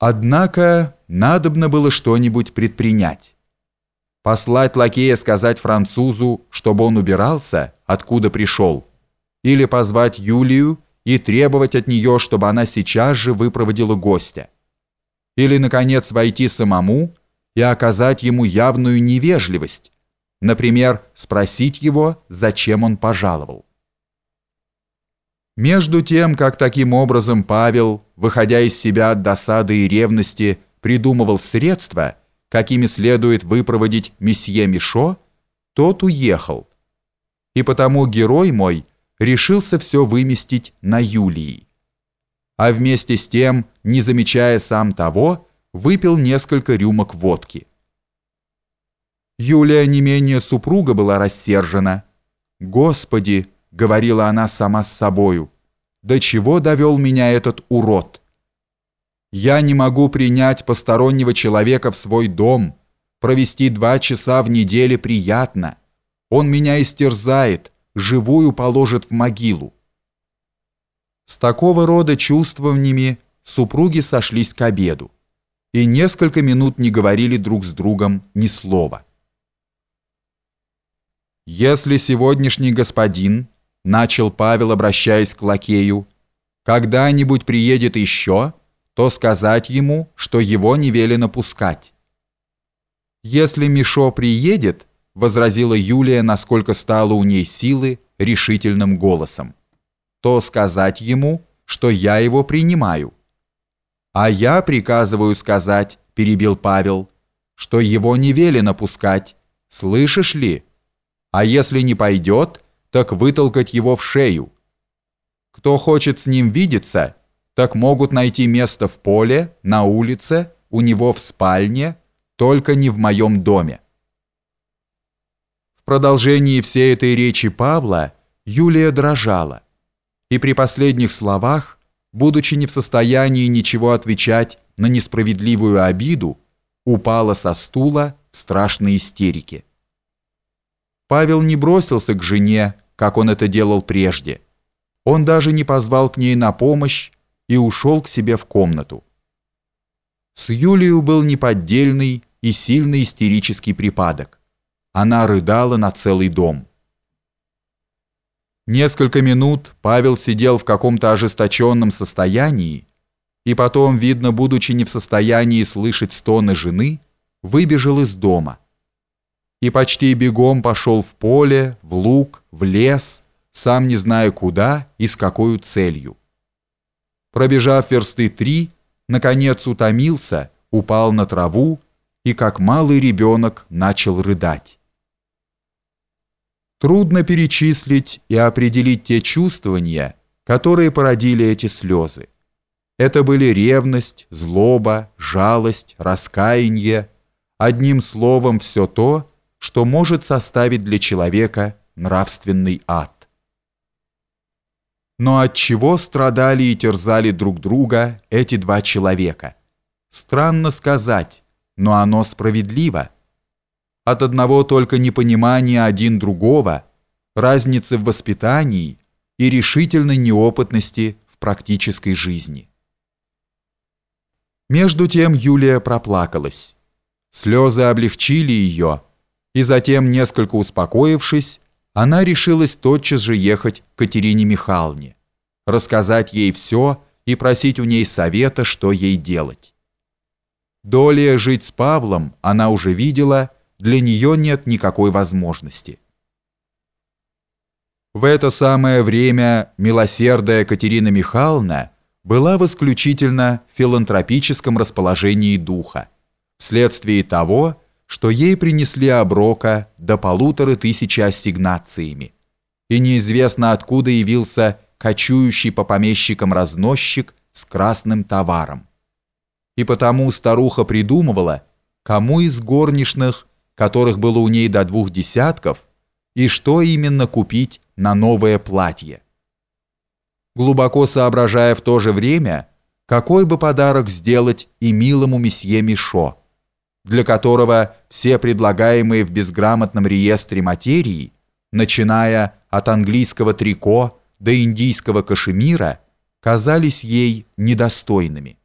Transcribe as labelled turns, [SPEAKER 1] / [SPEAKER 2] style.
[SPEAKER 1] Однако надобно было что-нибудь предпринять. Послать лакея сказать французу, чтобы он убирался, откуда пришел, или позвать Юлию и требовать от нее, чтобы она сейчас же выпроводила гостя, или, наконец, войти самому и оказать ему явную невежливость, например, спросить его, зачем он пожаловал. Между тем, как таким образом Павел, выходя из себя от досады и ревности, придумывал средства, какими следует выпроводить месье Мишо, тот уехал. И потому герой мой решился все выместить на Юлии. А вместе с тем, не замечая сам того, выпил несколько рюмок водки. Юлия не менее супруга была рассержена. «Господи!» — говорила она сама с собою. «До чего довел меня этот урод? Я не могу принять постороннего человека в свой дом, провести два часа в неделе приятно. Он меня истерзает, живую положит в могилу». С такого рода чувствованиями супруги сошлись к обеду и несколько минут не говорили друг с другом ни слова. «Если сегодняшний господин, — начал Павел, обращаясь к лакею, — когда-нибудь приедет еще, то сказать ему, что его не велено пускать». «Если Мишо приедет, — возразила Юлия, насколько стало у ней силы, решительным голосом, — то сказать ему, что я его принимаю». «А я приказываю сказать, — перебил Павел, — что его не велено пускать. Слышишь ли?» а если не пойдет, так вытолкать его в шею. Кто хочет с ним видеться, так могут найти место в поле, на улице, у него в спальне, только не в моем доме. В продолжении всей этой речи Павла Юлия дрожала, и при последних словах, будучи не в состоянии ничего отвечать на несправедливую обиду, упала со стула в страшной истерике. Павел не бросился к жене, как он это делал прежде. Он даже не позвал к ней на помощь и ушел к себе в комнату. С Юлией был неподдельный и сильный истерический припадок. Она рыдала на целый дом. Несколько минут Павел сидел в каком-то ожесточенном состоянии, и потом, видно, будучи не в состоянии слышать стоны жены, выбежал из дома и почти бегом пошел в поле, в луг, в лес, сам не зная куда и с какой целью. Пробежав версты три, наконец утомился, упал на траву и, как малый ребенок, начал рыдать. Трудно перечислить и определить те чувствования, которые породили эти слезы. Это были ревность, злоба, жалость, раскаяние, одним словом все то, что может составить для человека нравственный ад. Но от чего страдали и терзали друг друга эти два человека? Странно сказать, но оно справедливо. От одного только непонимания один другого, разницы в воспитании и решительной неопытности в практической жизни. Между тем Юлия проплакалась. Слезы облегчили ее, и затем, несколько успокоившись, она решилась тотчас же ехать к Катерине Михайловне, рассказать ей все и просить у ней совета, что ей делать. Долее жить с Павлом она уже видела, для нее нет никакой возможности. В это самое время милосердная Катерина Михайловна была в исключительно филантропическом расположении духа, вследствие того, что ей принесли оброка до полутора тысячи ассигнациями, и неизвестно откуда явился кочующий по помещикам разносчик с красным товаром. И потому старуха придумывала, кому из горничных, которых было у ней до двух десятков, и что именно купить на новое платье. Глубоко соображая в то же время, какой бы подарок сделать и милому месье Мишо, для которого все предлагаемые в безграмотном реестре материи, начиная от английского трико до индийского кашемира, казались ей недостойными.